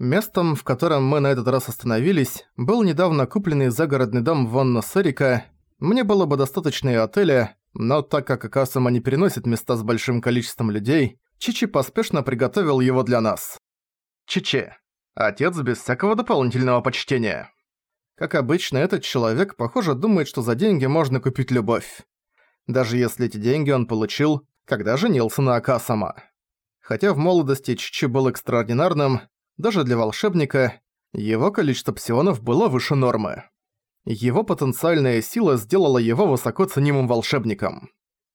Местом, в котором мы на этот раз остановились, был недавно купленный загородный дом Вонна Сарика. Мне было бы достаточно и отеля, но так как Акасама не переносит места с большим количеством людей, Чичи поспешно приготовил его для нас. Чичи. Отец без всякого дополнительного почтения. Как обычно, этот человек, похоже, думает, что за деньги можно купить любовь. Даже если эти деньги он получил, когда женился на Акасама. Хотя в молодости Чичи был экстраординарным, даже для волшебника, его количество псионов было выше нормы. Его потенциальная сила сделала его высоко ценимым волшебником.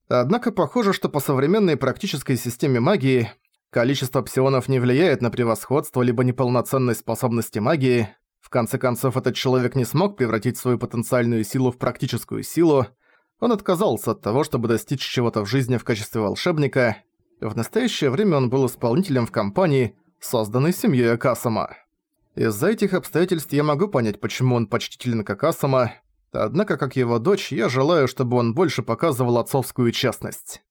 Однако похоже, что по современной практической системе магии количество псионов не влияет на превосходство либо неполноценность способности магии. В конце концов, этот человек не смог превратить свою потенциальную силу в практическую силу. Он отказался от того, чтобы достичь чего-то в жизни в качестве волшебника. В настоящее время он был исполнителем в компании, созданной семьей Акасама. Из-за этих обстоятельств я могу понять, почему он почтителен к Акасама, однако как его дочь, я желаю, чтобы он больше показывал отцовскую честность.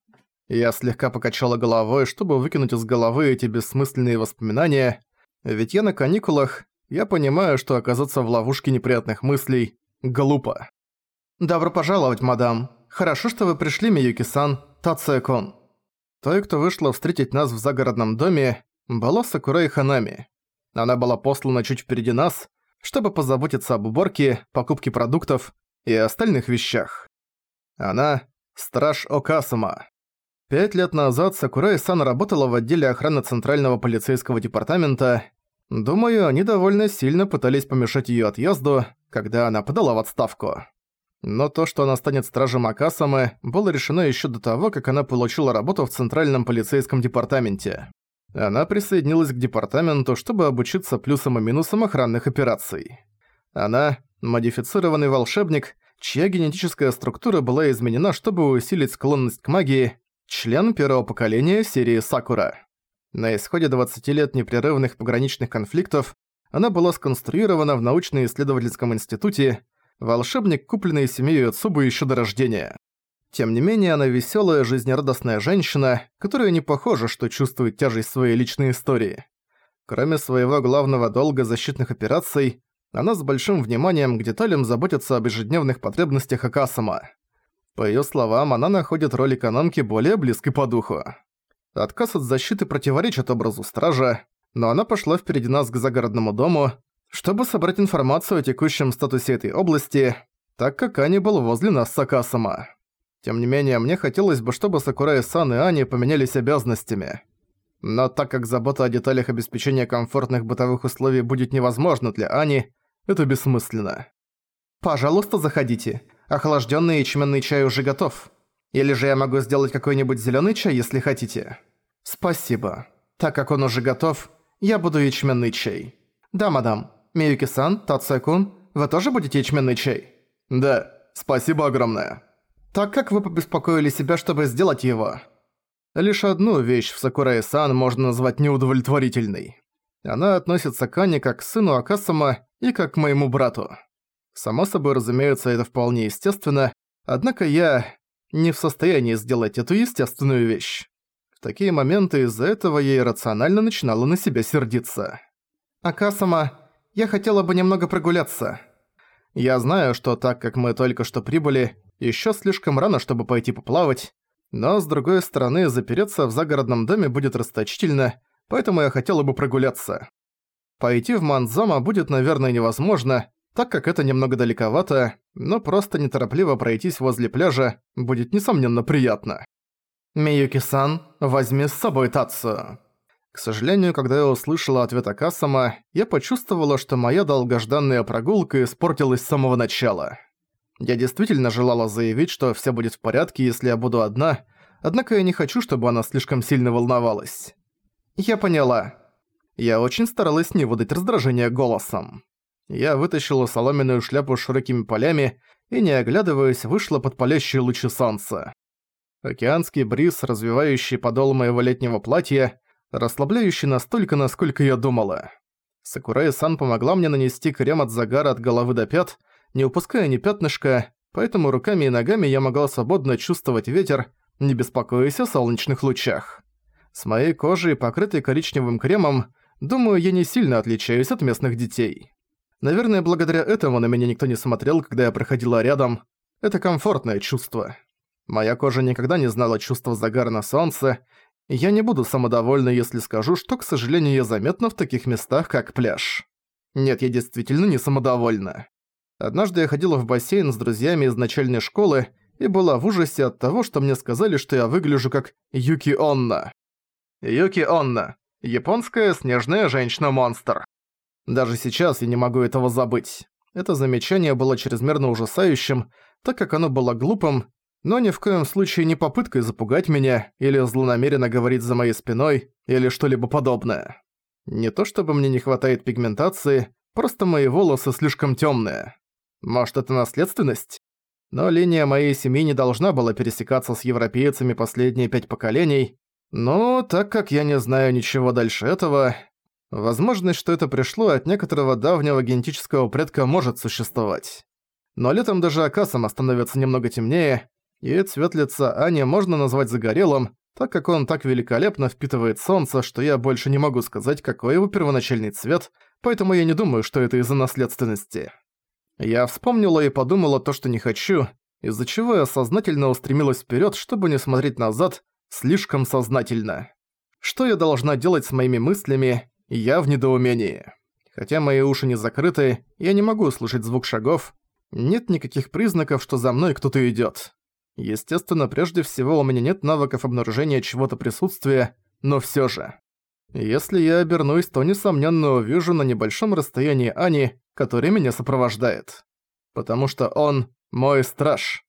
Я слегка покачала головой, чтобы выкинуть из головы эти бессмысленные воспоминания, ведь я на каникулах, я понимаю, что оказаться в ловушке неприятных мыслей глупо. «Добро пожаловать, мадам. Хорошо, что вы пришли, Миюки-сан, Тацуя-кон». Той, кто вышла встретить нас в загородном доме, была Сакурай Ханами. Она была послана чуть впереди нас, чтобы позаботиться об уборке, покупке продуктов и остальных вещах. Она – страж Окасума. Пять лет назад Сакурай-сан работала в отделе охраны Центрального полицейского департамента. Думаю, они довольно сильно пытались помешать её отъезду, когда она подала в отставку. Но то, что она станет стражем Акасамы, было решено ещё до того, как она получила работу в Центральном полицейском департаменте. Она присоединилась к департаменту, чтобы обучиться плюсам и минусам охранных операций. Она – модифицированный волшебник, чья генетическая структура была изменена, чтобы усилить склонность к магии, член первого поколения серии Сакура. На исходе 20 лет непрерывных пограничных конфликтов она была сконструирована в научно-исследовательском институте, волшебник, купленный семьей Цубы еще до рождения. Тем не менее, она веселая, жизнерадостная женщина, которая не похожа, что чувствует тяжесть своей личной истории. Кроме своего главного долга защитных операций, она с большим вниманием к деталям заботится об ежедневных потребностях Акасама. По её словам, она находит роль экономки более близкой по духу. Отказ от защиты противоречит образу стража, но она пошла впереди нас к загородному дому, чтобы собрать информацию о текущем статусе этой области, так как Ани был возле нас с Акасама. Тем не менее, мне хотелось бы, чтобы Сакурай-сан и Ани поменялись обязанностями. Но так как забота о деталях обеспечения комфортных бытовых условий будет невозможна для Ани, это бессмысленно. «Пожалуйста, заходите. Охлаждённый ячменный чай уже готов. Или же я могу сделать какой-нибудь зелёный чай, если хотите?» «Спасибо. Так как он уже готов, я буду ячменный чай». «Да, мадам. Миюки-сан, Тацуя-кун, вы тоже будете ячменный чай?» «Да. Спасибо огромное». Так как вы побеспокоили себя, чтобы сделать его? Лишь одну вещь в Сакурае-сан можно назвать неудовлетворительной. Она относится к Ане как к сыну Акасама и как к моему брату. Само собой, разумеется, это вполне естественно, однако я не в состоянии сделать эту естественную вещь. В такие моменты из-за этого я иррационально начинала на себя сердиться. «Акасама, я хотела бы немного прогуляться». Я знаю, что так как мы только что прибыли, Ещё слишком рано, чтобы пойти поплавать, но, с другой стороны, запереться в загородном доме будет расточительно, поэтому я хотела бы прогуляться. Пойти в Манзама будет, наверное, невозможно, так как это немного далековато, но просто неторопливо пройтись возле пляжа будет, несомненно, приятно. «Миюки-сан, возьми с собой Татсу». К сожалению, когда я услышала ответ Акасама, я почувствовала, что моя долгожданная прогулка испортилась с самого начала. Я действительно желала заявить, что всё будет в порядке, если я буду одна, однако я не хочу, чтобы она слишком сильно волновалась. Я поняла. Я очень старалась не выдать раздражения голосом. Я вытащила соломенную шляпу с широкими полями и, не оглядываясь, вышла под палящие лучи солнца. Океанский бриз, развивающий подол моего летнего платья, расслабляющий настолько, насколько я думала. Сакурай-сан помогла мне нанести крем от загара от головы до пят, не упуская ни пятнышка, поэтому руками и ногами я могла свободно чувствовать ветер, не беспокоясь о солнечных лучах. С моей кожей, покрытой коричневым кремом, Думаю, я не сильно отличаюсь от местных детей. Наверное, благодаря этому на меня никто не смотрел, когда я проходила рядом. Это комфортное чувство. Моя кожа никогда не знала чувства загара на солнце, я не буду самодовольна, если скажу, что, к сожалению, я заметна в таких местах, как пляж. Нет, я действительно не самодовольна. Однажды я ходила в бассейн с друзьями из начальной школы и была в ужасе от того, что мне сказали, что я выгляжу как Юки Онна. Юки Онна. Японская снежная женщина-монстр. Даже сейчас я не могу этого забыть. Это замечание было чрезмерно ужасающим, так как оно было глупым, но ни в коем случае не попыткой запугать меня или злонамеренно говорить за моей спиной или что-либо подобное. Не то чтобы мне не хватает пигментации, просто мои волосы слишком тёмные. Может, это наследственность? Но линия моей семьи не должна была пересекаться с европейцами последние пять поколений, но так как я не знаю ничего дальше этого, возможность, что это пришло от некоторого давнего генетического предка может существовать. Но летом даже Акасама становится немного темнее, и цвет лица Ани можно назвать загорелым, так как он так великолепно впитывает солнце, что я больше не могу сказать, какой его первоначальный цвет, поэтому я не думаю, что это из-за наследственности. Я вспомнила и подумала то, что не хочу, из-за чего я сознательно устремилась вперед, чтобы не смотреть назад, слишком сознательно. Что я должна делать с моими мыслями, я в недоумении. Хотя мои уши не закрыты, я не могу слышать звук шагов, нет никаких признаков, что за мной кто-то идёт. Естественно, прежде всего у меня нет навыков обнаружения чего-то присутствия, но всё же. Если я обернусь, то несомненно увижу на небольшом расстоянии Ани, который меня сопровождает. Потому что он мой страж.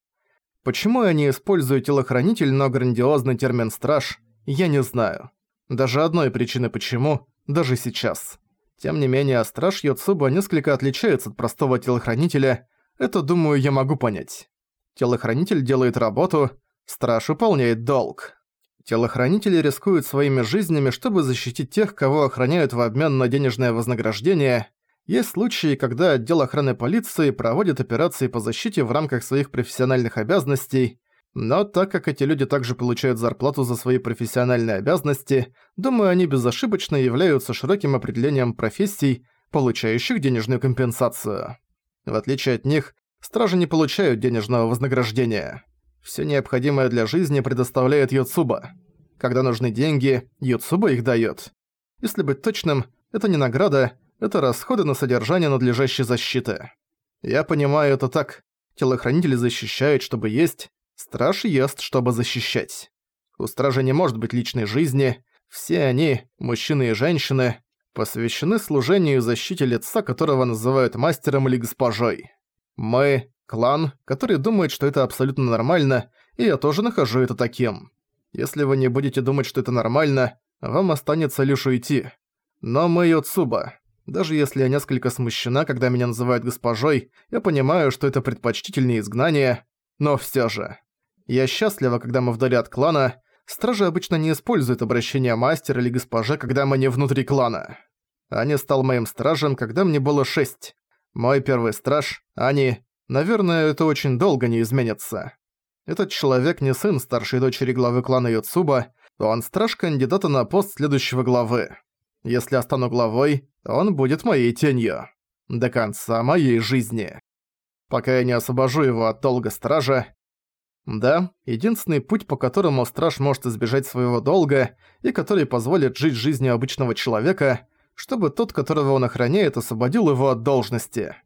Почему я не использую телохранитель, но грандиозный термин «страж», я не знаю. Даже одной причины почему, даже сейчас. Тем не менее, страж Йоцуба несколько отличается от простого телохранителя, это, думаю, я могу понять. Телохранитель делает работу, страж выполняет долг. Телохранители рискуют своими жизнями, чтобы защитить тех, кого охраняют в обмен на денежное вознаграждение. Есть случаи, когда отдел охраны полиции проводит операции по защите в рамках своих профессиональных обязанностей, но так как эти люди также получают зарплату за свои профессиональные обязанности, думаю, они безошибочно являются широким определением профессий, получающих денежную компенсацию. В отличие от них, Стражи не получают денежного вознаграждения. Все необходимое для жизни предоставляет Юцуба. Когда нужны деньги, Юцуба их дает. Если быть точным, это не награда, это расходы на содержание надлежащей защиты. Я понимаю это так. Телохранители защищают, чтобы есть, страж ест, чтобы защищать. У стражи не может быть личной жизни, все они, мужчины и женщины, посвящены служению и защите лица, которого называют мастером или госпожой. Мы – клан, который думает, что это абсолютно нормально, и я тоже нахожу это таким. Если вы не будете думать, что это нормально, вам останется лишь уйти. Но мы Йоцуба. Даже если я несколько смущена, когда меня называют госпожой, я понимаю, что это предпочтительнее изгнание, но всё же. Я счастлива, когда мы вдали от клана. Стражи обычно не используют обращение мастер или госпоже, когда мы не внутри клана. Аня стал моим стражем, когда мне было шесть. Мой первый страж, Ани, наверное, это очень долго не изменится. Этот человек не сын старшей дочери главы клана Юцуба, он страж кандидата на пост следующего главы. Если я стану главой, он будет моей тенью. До конца моей жизни. Пока я не освобожу его от долга стража. Да, единственный путь, по которому страж может избежать своего долга и который позволит жить жизнью обычного человека, чтобы тот, которого он охраняет, освободил его от должности.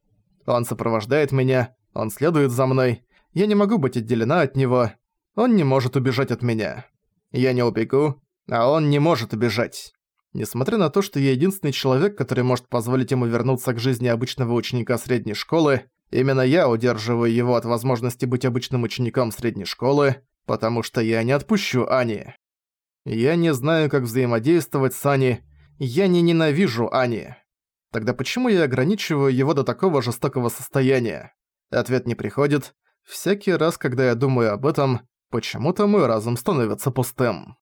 Он сопровождает меня, он следует за мной, я не могу быть отделена от него, он не может убежать от меня. Я не убегу, а он не может убежать. Несмотря на то, что я единственный человек, который может позволить ему вернуться к жизни обычного ученика средней школы, именно я удерживаю его от возможности быть обычным учеником средней школы, потому что я не отпущу Ани. Я не знаю, как взаимодействовать с Ани, я не ненавижу Ани. Тогда почему я ограничиваю его до такого жестокого состояния? Ответ не приходит. Всякий раз, когда я думаю об этом, почему-то мой разум становится пустым.